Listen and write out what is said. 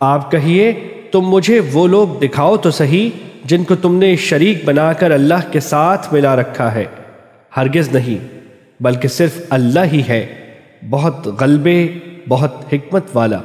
آپ کہیے، تم مجھے وہ لوگ دکھاؤ تو صحیح جن کو تم نے شریک بنا کر اللہ کے ساتھ ملا رکھا ہے. ہرگز نہیں، بلکہ صرف اللہ ہی ہے، بہت غلبے، بہت حکمت والا۔